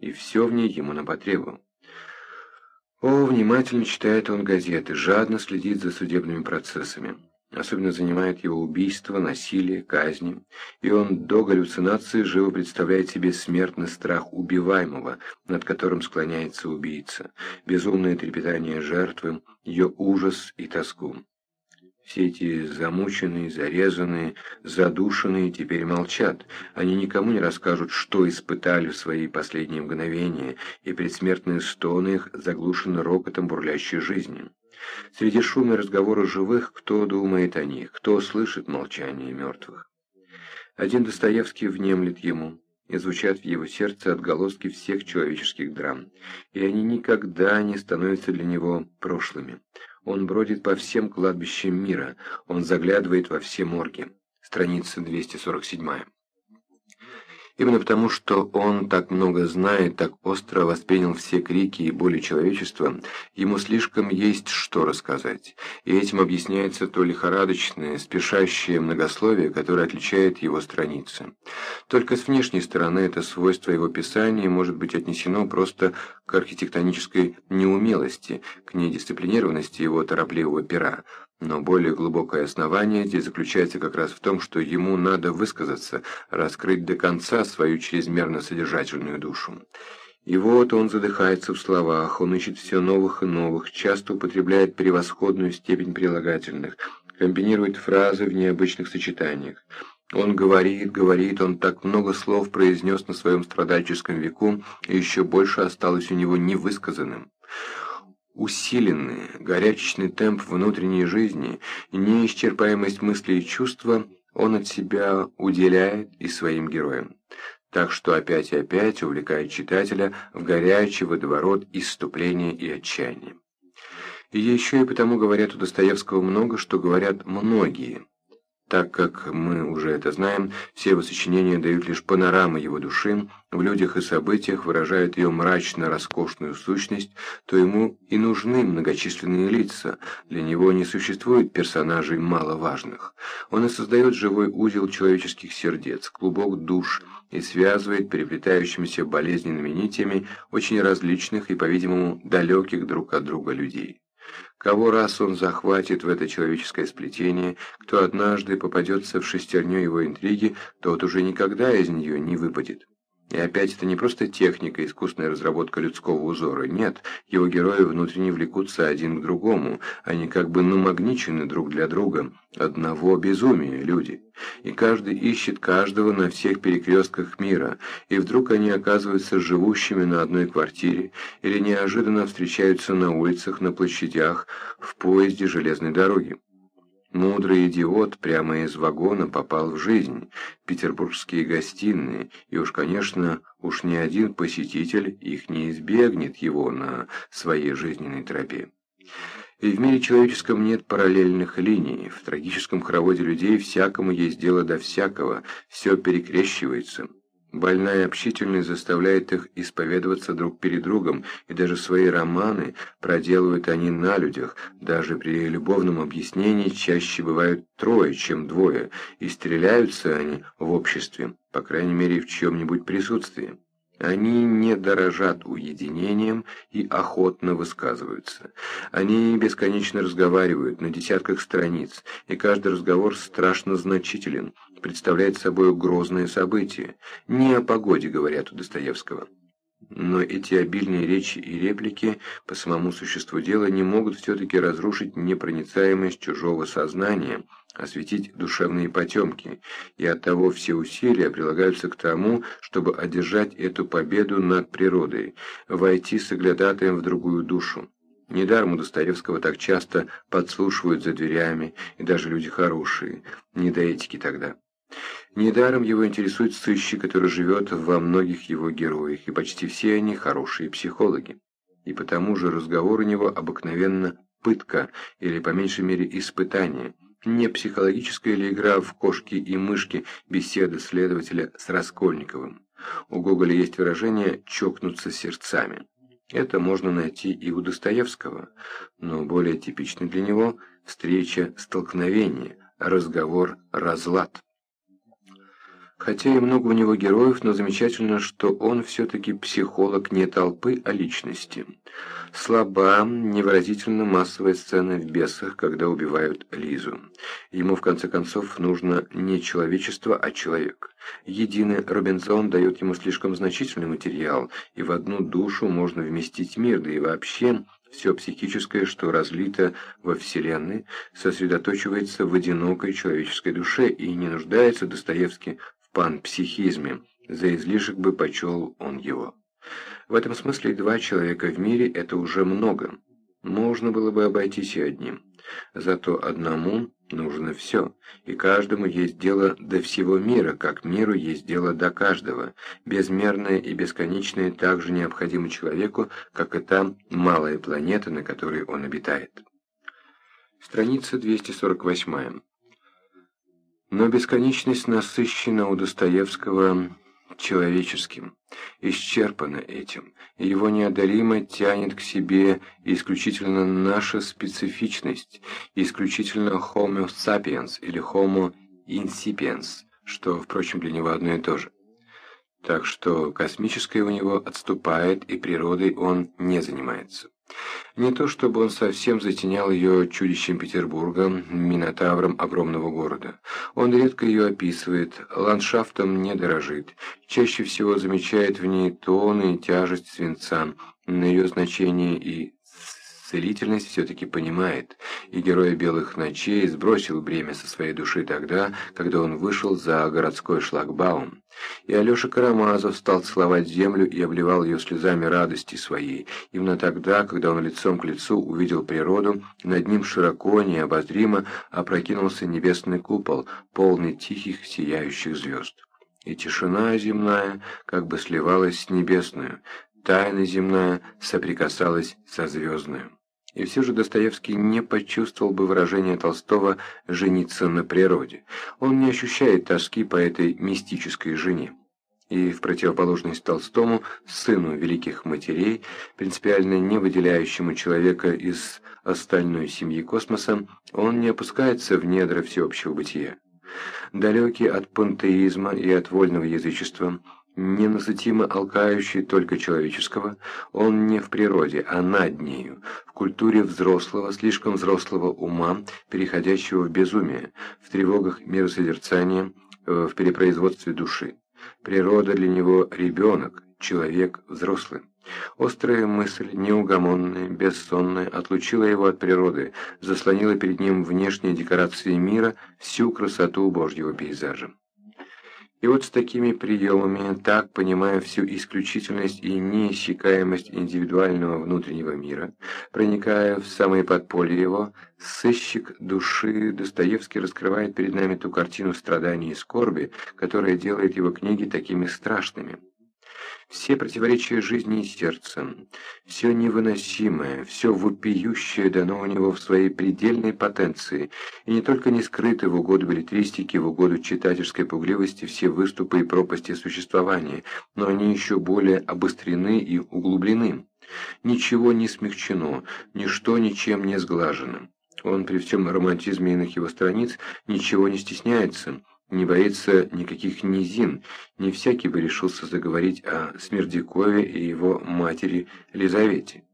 и все в ней ему на потребу. О, внимательно читает он газеты, жадно следит за судебными процессами. Особенно занимает его убийство, насилие, казни, и он до галлюцинации живо представляет себе смертный страх убиваемого, над которым склоняется убийца, безумное трепетание жертвы, ее ужас и тоску. Все эти замученные, зарезанные, задушенные теперь молчат. Они никому не расскажут, что испытали в свои последние мгновения, и предсмертные стоны их заглушены рокотом бурлящей жизни. Среди шума разговора живых кто думает о них, кто слышит молчание мертвых. Один Достоевский внемлет ему, и звучат в его сердце отголоски всех человеческих драм, и они никогда не становятся для него прошлыми. Он бродит по всем кладбищам мира, он заглядывает во все морги. Страница 247. Именно потому, что он так много знает, так остро воспринял все крики и боли человечества, ему слишком есть что рассказать, и этим объясняется то лихорадочное, спешащее многословие, которое отличает его страницы. Только с внешней стороны это свойство его писания может быть отнесено просто к архитектонической неумелости, к недисциплинированности его торопливого пера, но более глубокое основание здесь заключается как раз в том, что ему надо высказаться, раскрыть до конца свою чрезмерно содержательную душу. И вот он задыхается в словах, он ищет все новых и новых, часто употребляет превосходную степень прилагательных, комбинирует фразы в необычных сочетаниях. Он говорит, говорит, он так много слов произнес на своем страдальческом веку, и еще больше осталось у него невысказанным усиленный, горячечный темп внутренней жизни, неисчерпаемость мыслей и чувства он от себя уделяет и своим героям. Так что опять и опять увлекает читателя в горячий водоворот исступления и отчаяния. И еще и потому говорят у Достоевского много, что говорят многие – так как мы уже это знаем, все его сочинения дают лишь панорамы его души, в людях и событиях выражают ее мрачно-роскошную сущность, то ему и нужны многочисленные лица, для него не существует персонажей маловажных. Он и создает живой узел человеческих сердец, клубок душ, и связывает переплетающимися болезненными нитями очень различных и, по-видимому, далеких друг от друга людей. Кого раз он захватит в это человеческое сплетение, кто однажды попадется в шестерню его интриги, тот уже никогда из нее не выпадет. И опять это не просто техника, искусная разработка людского узора. Нет, его герои внутренне влекутся один к другому. Они как бы намагничены друг для друга. Одного безумия люди. И каждый ищет каждого на всех перекрестках мира. И вдруг они оказываются живущими на одной квартире или неожиданно встречаются на улицах, на площадях, в поезде железной дороги. Мудрый идиот прямо из вагона попал в жизнь, петербургские гостиные, и уж, конечно, уж ни один посетитель их не избегнет его на своей жизненной тропе. И в мире человеческом нет параллельных линий, в трагическом хороводе людей всякому есть дело до всякого, все перекрещивается. Больная общительность заставляет их исповедоваться друг перед другом, и даже свои романы проделывают они на людях, даже при любовном объяснении чаще бывают трое, чем двое, и стреляются они в обществе, по крайней мере в чьем-нибудь присутствии. Они не дорожат уединением и охотно высказываются. Они бесконечно разговаривают на десятках страниц, и каждый разговор страшно значителен, представляет собой грозное событие. Не о погоде, говорят у Достоевского. Но эти обильные речи и реплики по самому существу дела не могут все-таки разрушить непроницаемость чужого сознания, осветить душевные потемки, и оттого все усилия прилагаются к тому, чтобы одержать эту победу над природой, войти с оглядатаем в другую душу. Недаром у Достоевского так часто подслушивают за дверями, и даже люди хорошие, не до этики тогда. Недаром его интересует сыщик, который живет во многих его героях, и почти все они хорошие психологи. И потому же разговор у него обыкновенно пытка, или по меньшей мере испытание, не психологическая ли игра в кошки и мышки беседы следователя с Раскольниковым. У Гоголя есть выражение «чокнуться сердцами». Это можно найти и у Достоевского, но более типичный для него – встреча-столкновение, разговор-разлад. Хотя и много у него героев, но замечательно, что он все-таки психолог не толпы, а личности. Слаба, невыразительно массовая сцена в «Бесах», когда убивают Лизу. Ему, в конце концов, нужно не человечество, а человек. Единый Робинзон дает ему слишком значительный материал, и в одну душу можно вместить мир, да и вообще... Все психическое, что разлито во Вселенной, сосредоточивается в одинокой человеческой душе и не нуждается Достоевский панпсихизме, за излишек бы почел он его. В этом смысле два человека в мире – это уже много. Можно было бы обойтись и одним. Зато одному нужно все, и каждому есть дело до всего мира, как миру есть дело до каждого. Безмерное и бесконечное также необходимо человеку, как и та малая планета, на которой он обитает. Страница 248. Но бесконечность насыщена у Достоевского человеческим, исчерпана этим, и его неодолимо тянет к себе исключительно наша специфичность, исключительно homo sapiens или homo incipiens, что, впрочем, для него одно и то же. Так что космическое у него отступает, и природой он не занимается. Не то чтобы он совсем затенял ее чудищем Петербурга, минотавром огромного города. Он редко ее описывает, ландшафтом не дорожит, чаще всего замечает в ней тоны и тяжесть свинца, на ее значение и целительность все-таки понимает, и герой «Белых ночей» сбросил бремя со своей души тогда, когда он вышел за городской шлагбаум. И Алеша Карамазов стал целовать землю и обливал ее слезами радости своей, именно тогда, когда он лицом к лицу увидел природу, над ним широко, необозримо опрокинулся небесный купол, полный тихих сияющих звезд. И тишина земная как бы сливалась с небесную, тайна земная соприкасалась со звездную. И все же Достоевский не почувствовал бы выражения Толстого «жениться на природе». Он не ощущает тоски по этой мистической жене. И в противоположность Толстому, сыну великих матерей, принципиально не выделяющему человека из остальной семьи космоса, он не опускается в недра всеобщего бытия. Далекий от пантеизма и от вольного язычества, ненасытимо алкающий только человеческого, он не в природе, а над нею, в культуре взрослого, слишком взрослого ума, переходящего в безумие, в тревогах миросозерцания, э, в перепроизводстве души. Природа для него ребенок, человек взрослый. Острая мысль, неугомонная, бессонная, отлучила его от природы, заслонила перед ним внешние декорации мира, всю красоту Божьего пейзажа. И вот с такими приемами, так понимая всю исключительность и неиссякаемость индивидуального внутреннего мира, проникая в самое подполье его, сыщик души Достоевский раскрывает перед нами ту картину страданий и скорби, которая делает его книги такими страшными все противоречия жизни и сердца, все невыносимое, все вопиющее дано у него в своей предельной потенции, и не только не скрыты в угоду билетристики, в угоду читательской пугливости все выступы и пропасти существования, но они еще более обострены и углублены. Ничего не смягчено, ничто ничем не сглажено. Он при всем романтизме иных его страниц ничего не стесняется, не боится никаких низин, не всякий бы решился заговорить о Смердякове и его матери Лизавете.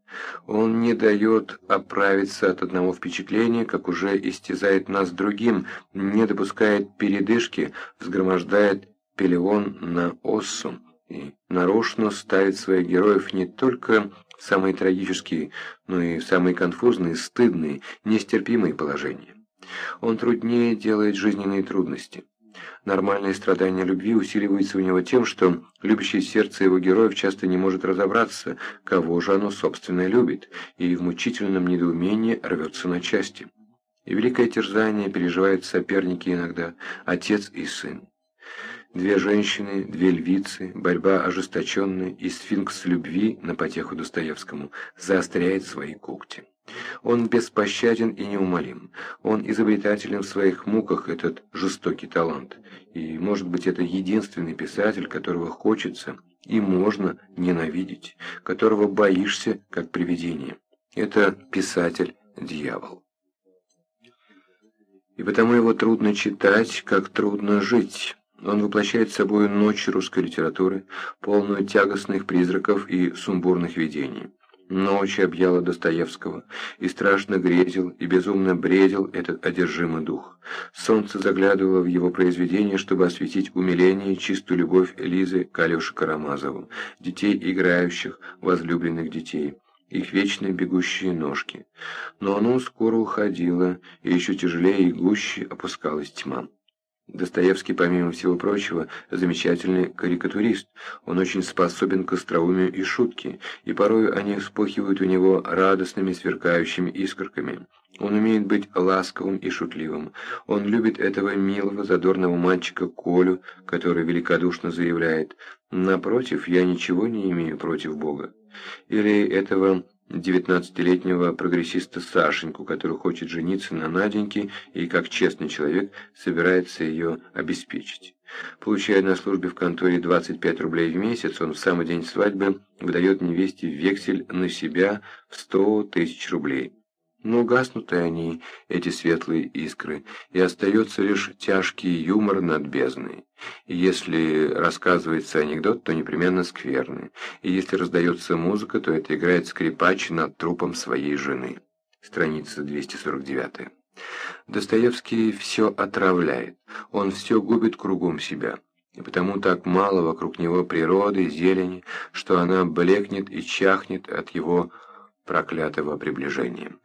Он не дает оправиться от одного впечатления, как уже истязает нас другим, не допускает передышки, взгромождает пелеон на оссу и нарочно ставит своих героев не только в самые трагические, но и в самые конфузные, стыдные, нестерпимые положения. Он труднее делает жизненные трудности. Нормальное страдание любви усиливается у него тем, что любящее сердце его героев часто не может разобраться, кого же оно собственно любит, и в мучительном недоумении рвется на части. И великое терзание переживают соперники иногда, отец и сын. Две женщины, две львицы, борьба ожесточенная и сфинкс любви на потеху Достоевскому заостряет свои когти. Он беспощаден и неумолим. Он изобретателен в своих муках, этот жестокий талант. И, может быть, это единственный писатель, которого хочется и можно ненавидеть, которого боишься, как привидение. Это писатель-дьявол. И потому его трудно читать, как трудно жить. Он воплощает собой ночь русской литературы, полную тягостных призраков и сумбурных видений. Ночь объяла Достоевского, и страшно грезил, и безумно бредил этот одержимый дух. Солнце заглядывало в его произведение, чтобы осветить умиление и чистую любовь Лизы к Алёше Карамазову, детей играющих, возлюбленных детей их вечно бегущие ножки. Но оно скоро уходило, и еще тяжелее и гуще опускалась тьма. Достоевский, помимо всего прочего, замечательный карикатурист. Он очень способен к остроумию и шутке, и порой они вспыхивают у него радостными сверкающими искорками. Он умеет быть ласковым и шутливым. Он любит этого милого, задорного мальчика Колю, который великодушно заявляет «Напротив, я ничего не имею против Бога». Или этого девятнадцатилетнего прогрессиста Сашеньку, который хочет жениться на Наденьке и, как честный человек, собирается ее обеспечить. Получая на службе в конторе 25 рублей в месяц, он в самый день свадьбы выдает невесте вексель на себя в 100 тысяч рублей. Но гаснут и они, эти светлые искры, и остается лишь тяжкий юмор над бездной. И если рассказывается анекдот, то непременно скверный. И если раздается музыка, то это играет скрипач над трупом своей жены. Страница 249. Достоевский все отравляет, он все губит кругом себя. И потому так мало вокруг него природы, зелени, что она блекнет и чахнет от его проклятого приближения.